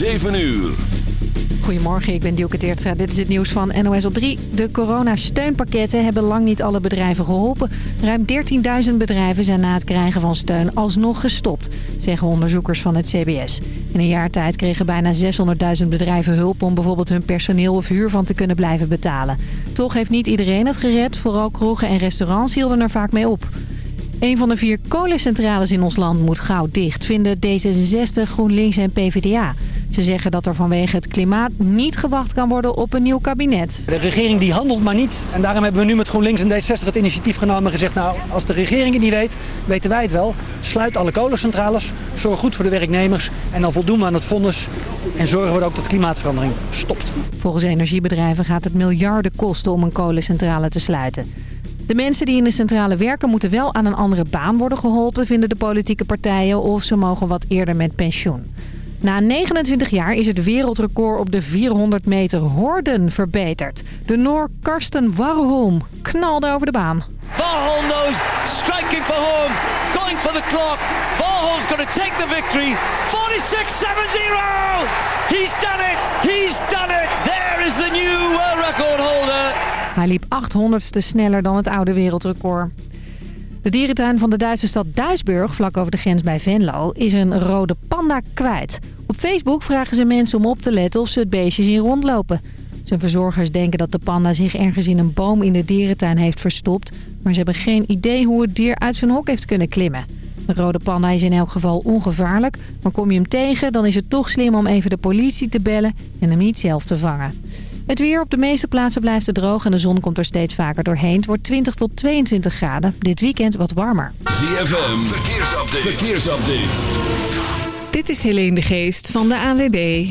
7 uur. Goedemorgen, ik ben Dielke Teertstra. Dit is het nieuws van NOS op 3. De coronasteunpakketten hebben lang niet alle bedrijven geholpen. Ruim 13.000 bedrijven zijn na het krijgen van steun alsnog gestopt, zeggen onderzoekers van het CBS. In een jaar tijd kregen bijna 600.000 bedrijven hulp om bijvoorbeeld hun personeel of huur van te kunnen blijven betalen. Toch heeft niet iedereen het gered, vooral kroegen en restaurants hielden er vaak mee op. Een van de vier kolencentrales in ons land moet gauw dicht, vinden D66, GroenLinks en PvdA. Ze zeggen dat er vanwege het klimaat niet gewacht kan worden op een nieuw kabinet. De regering die handelt maar niet. En daarom hebben we nu met GroenLinks en D60 het initiatief genomen en gezegd... nou, als de regering het niet weet, weten wij het wel. Sluit alle kolencentrales, zorg goed voor de werknemers... en dan voldoen we aan het vonnis en zorgen we er ook dat klimaatverandering stopt. Volgens energiebedrijven gaat het miljarden kosten om een kolencentrale te sluiten. De mensen die in de centrale werken moeten wel aan een andere baan worden geholpen... vinden de politieke partijen of ze mogen wat eerder met pensioen. Na 29 jaar is het wereldrecord op de 400 meter horden verbeterd. De Noor Karsten Warholm knalde over de baan. Warholm knows, striking for home, going for the clock. Warholm's going to take the victory. 46-7-0! He's done it! He's done it! There is the new world record holder. Hij liep 800ste sneller dan het oude wereldrecord. De dierentuin van de Duitse stad Duisburg, vlak over de grens bij Venlo, is een rode panda kwijt. Op Facebook vragen ze mensen om op te letten of ze het beestje zien rondlopen. Zijn verzorgers denken dat de panda zich ergens in een boom in de dierentuin heeft verstopt... maar ze hebben geen idee hoe het dier uit zijn hok heeft kunnen klimmen. De rode panda is in elk geval ongevaarlijk, maar kom je hem tegen... dan is het toch slim om even de politie te bellen en hem niet zelf te vangen. Het weer op de meeste plaatsen blijft het droog en de zon komt er steeds vaker doorheen. Het wordt 20 tot 22 graden. Dit weekend wat warmer. ZFM, verkeersupdate. verkeersupdate. Dit is Helene de Geest van de ANWB.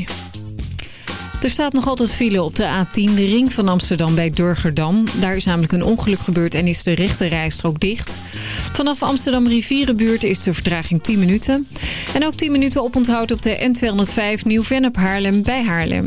Er staat nog altijd file op de A10, de ring van Amsterdam bij Durgerdam. Daar is namelijk een ongeluk gebeurd en is de rechte rijstrook dicht. Vanaf Amsterdam Rivierenbuurt is de vertraging 10 minuten. En ook 10 minuten oponthoud op de N205 Nieuw-Vennep Haarlem bij Haarlem.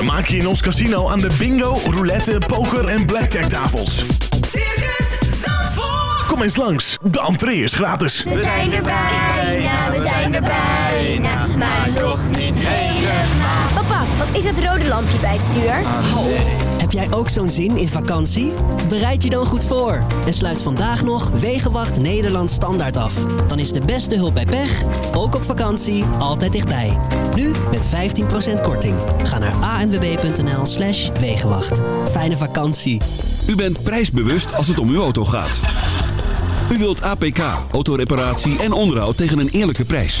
Vermaak je in ons casino aan de bingo, roulette, poker en blackjack tafels. Circus Zandvoort. Kom eens langs, de entree is gratis. We zijn er bijna, we zijn er bijna, maar nog. Is het rode lampje bij het stuur? Heb jij ook zo'n zin in vakantie? Bereid je dan goed voor en sluit vandaag nog Wegenwacht Nederland Standaard af. Dan is de beste hulp bij pech, ook op vakantie, altijd dichtbij. Nu met 15% korting. Ga naar anwb.nl slash Wegenwacht. Fijne vakantie. U bent prijsbewust als het om uw auto gaat. U wilt APK, autoreparatie en onderhoud tegen een eerlijke prijs.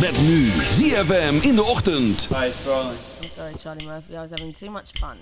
Met nu ZFM in de ochtend. I'm sorry, Charlie Murphy. I was having too much fun.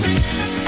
Thank you.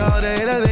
Y'all, they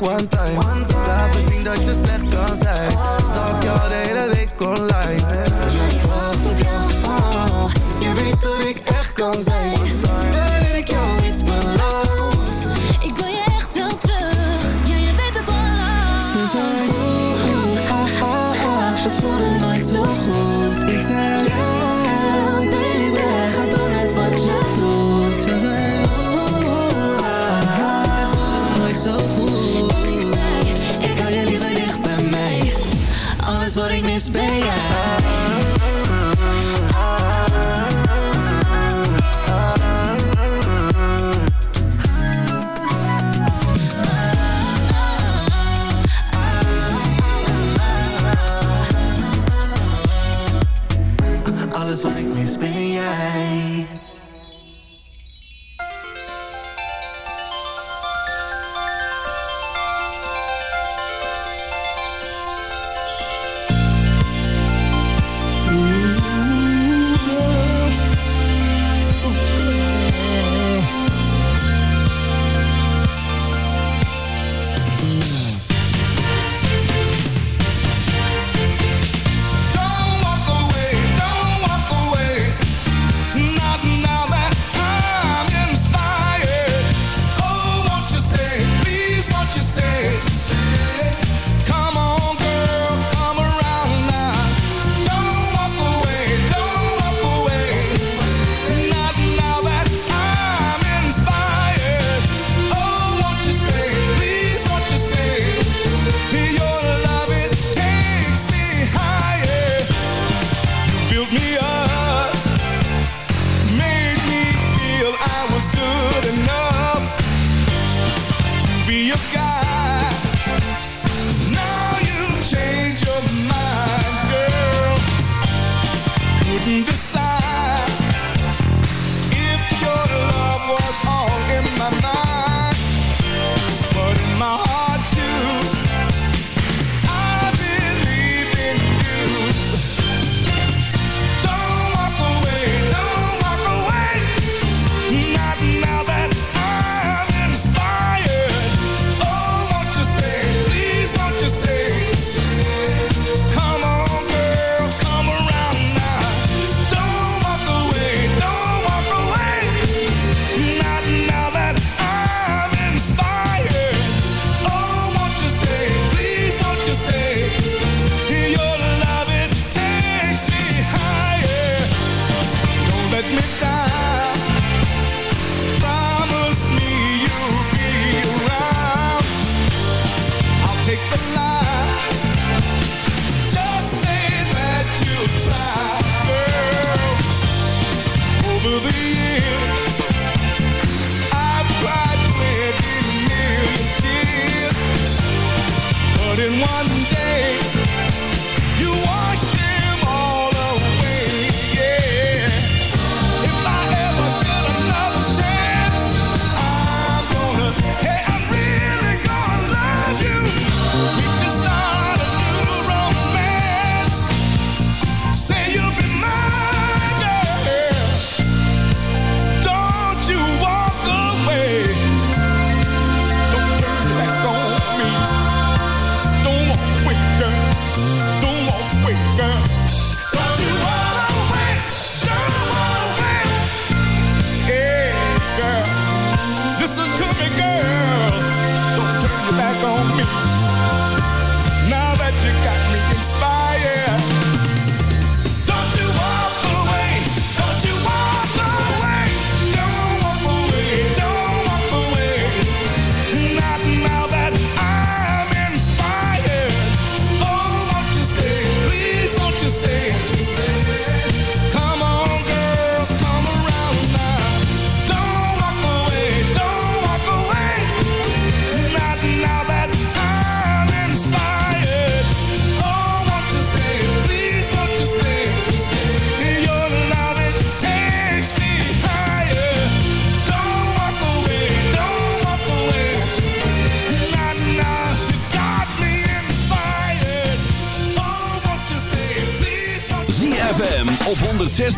one time. Laten zien dat je slecht kan zijn. Stak al de hele week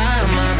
that the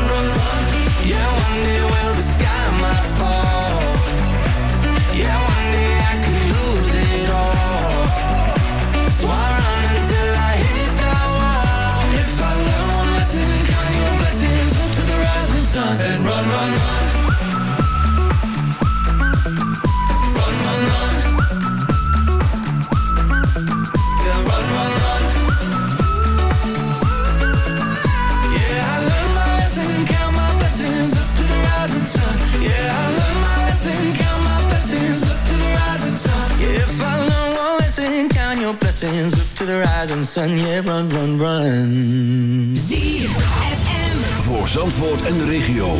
The rising sun. Yeah, run, run, run. Voor Zandvoort en de regio.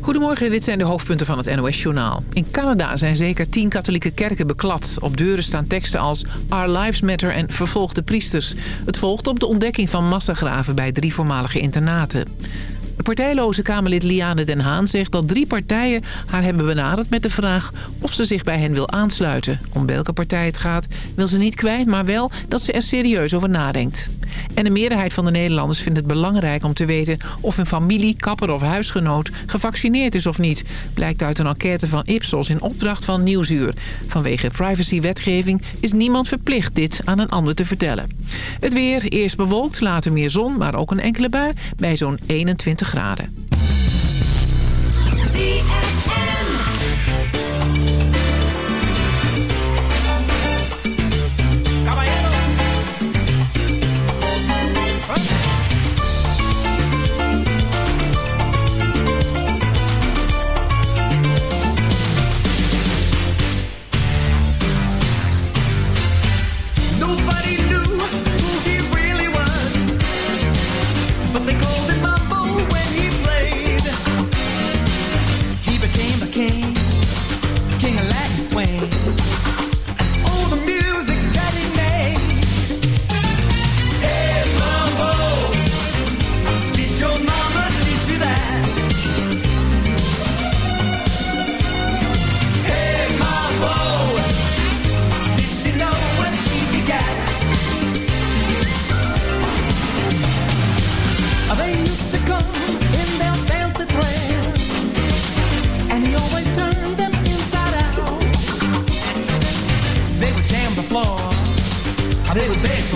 Goedemorgen, dit zijn de hoofdpunten van het NOS-journaal. In Canada zijn zeker tien katholieke kerken beklad. Op deuren staan teksten als Our Lives Matter en Vervolgde Priesters. Het volgt op de ontdekking van massagraven bij drie voormalige internaten. Partijloze Kamerlid Liane Den Haan zegt dat drie partijen haar hebben benaderd met de vraag of ze zich bij hen wil aansluiten. Om welke partij het gaat wil ze niet kwijt, maar wel dat ze er serieus over nadenkt. En de meerderheid van de Nederlanders vindt het belangrijk om te weten of hun familie, kapper of huisgenoot gevaccineerd is of niet. Blijkt uit een enquête van Ipsos in opdracht van Nieuwsuur. Vanwege privacywetgeving is niemand verplicht dit aan een ander te vertellen. Het weer, eerst bewolkt, later meer zon, maar ook een enkele bui bij zo'n 21 graden.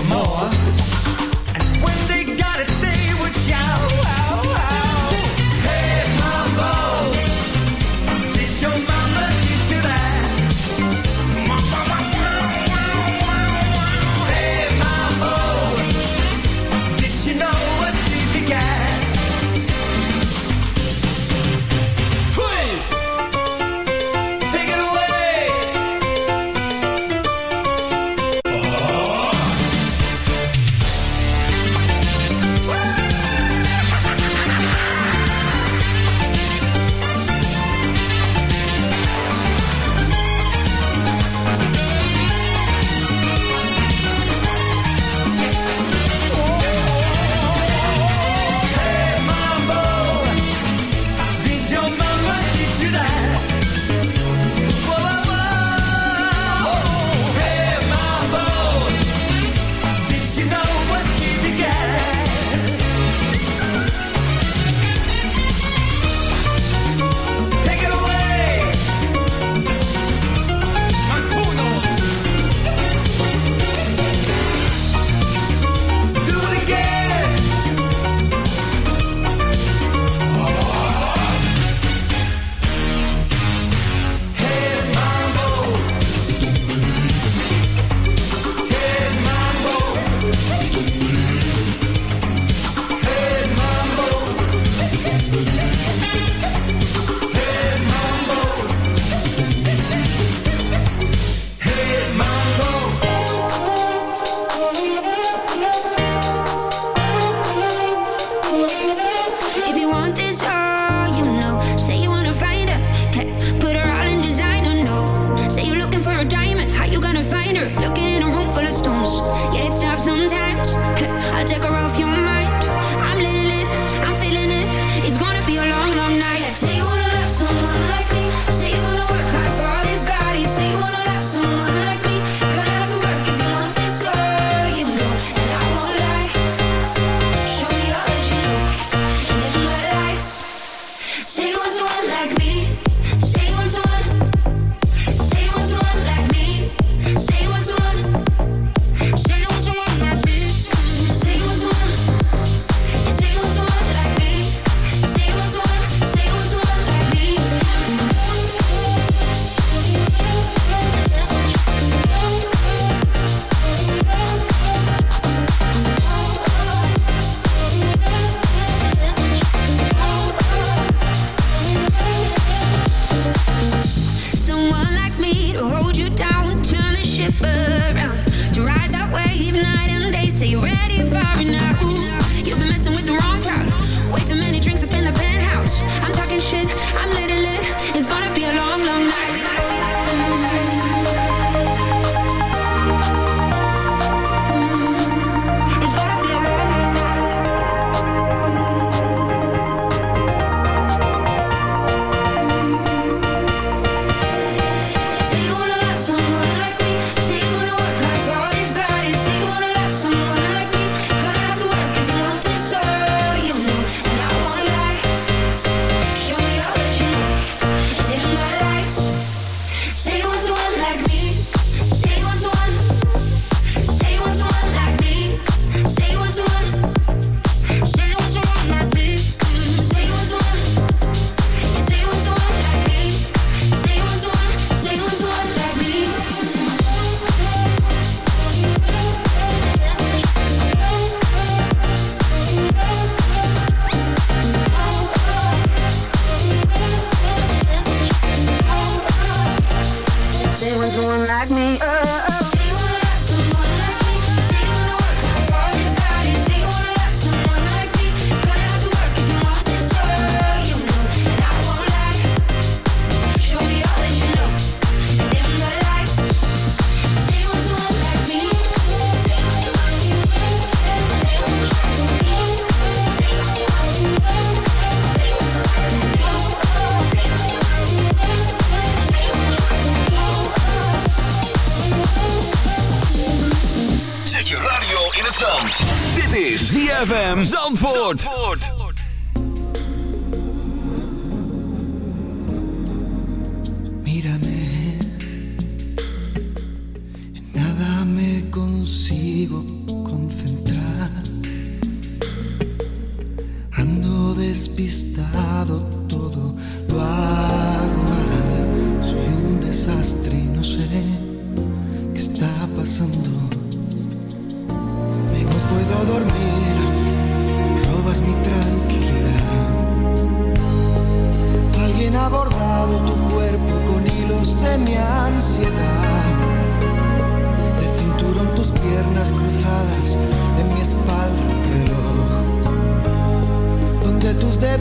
More,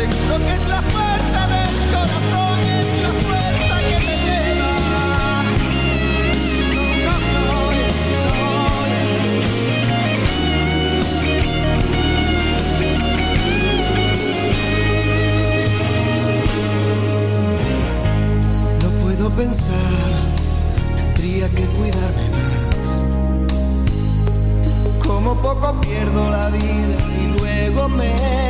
Seguro que es la fuerza del corazón, es la fuerza que me lleva. No, no, no, no puedo pensar, tendría que cuidarme más. Como poco pierdo la vida y luego me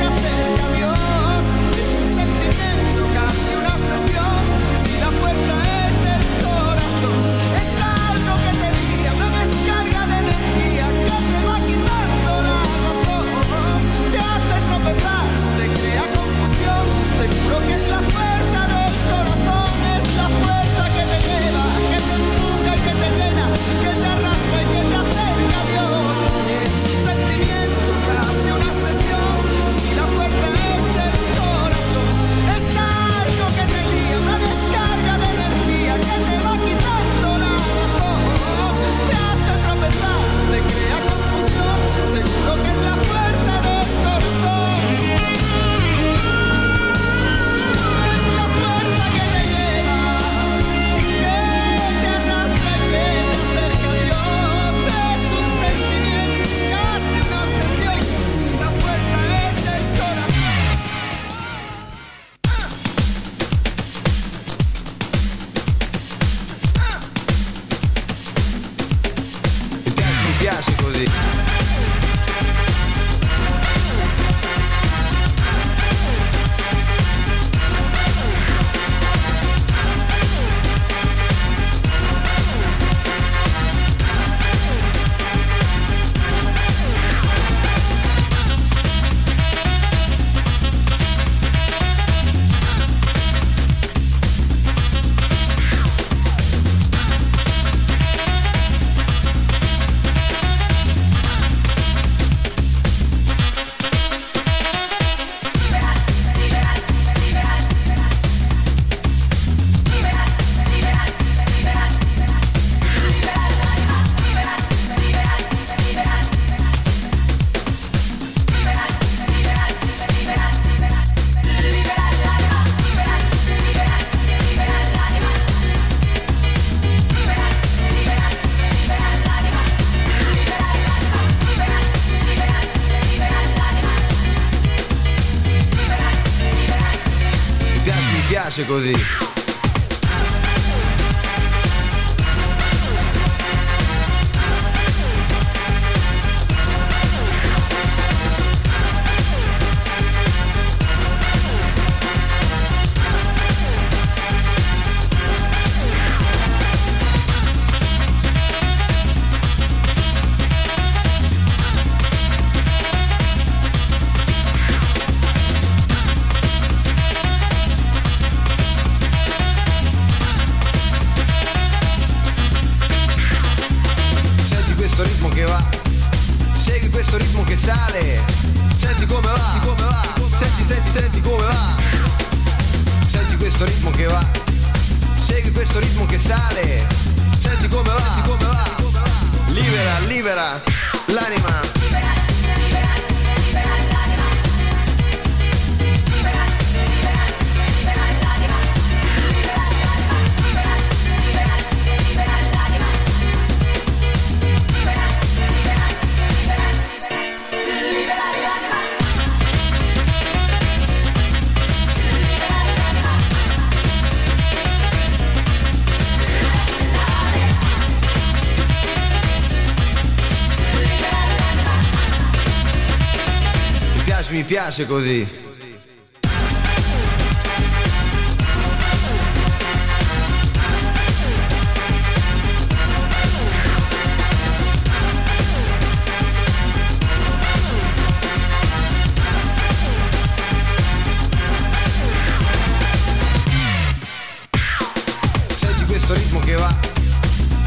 piace così. Piace, così.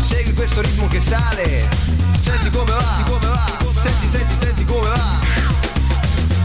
Senti questo ritmo che sale, senti come va, come va, senti, senti, senti come va.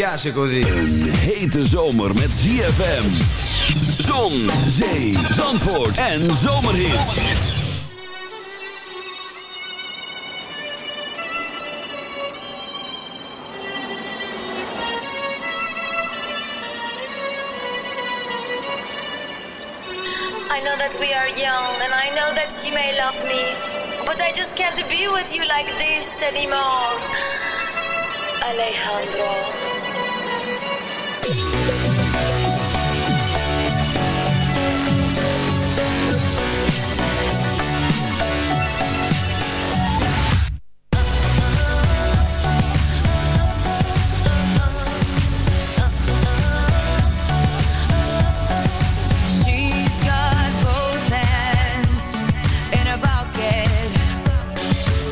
Piace, così. Een hete zomer met ZFM. Zon, zee, zandvoort en zomerhits. I know that we are young and I know that you may love me, but I just can't be with you like this anymore. Alejandro.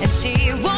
And she won't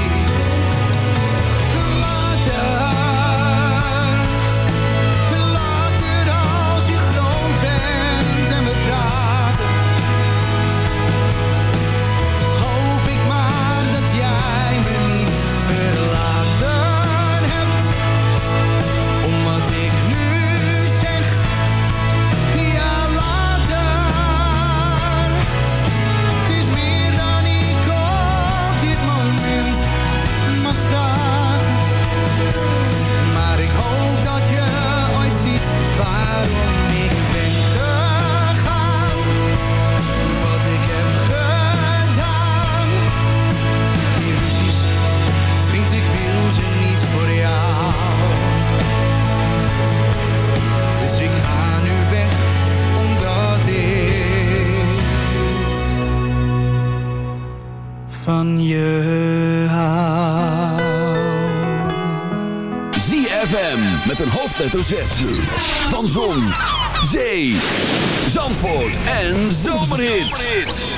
Van je. ZFM met een hoofdletter Z. Van Zon, Zee, Zandvoort en Zomerhits.